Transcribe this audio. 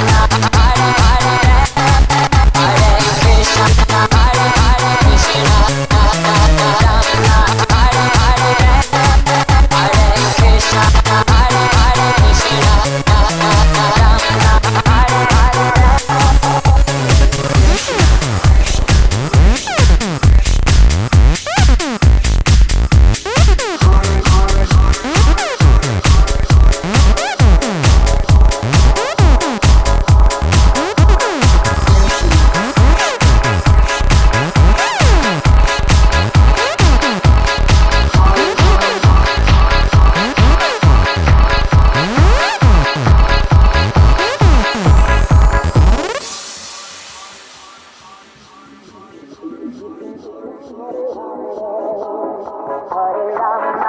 Yeah. Ram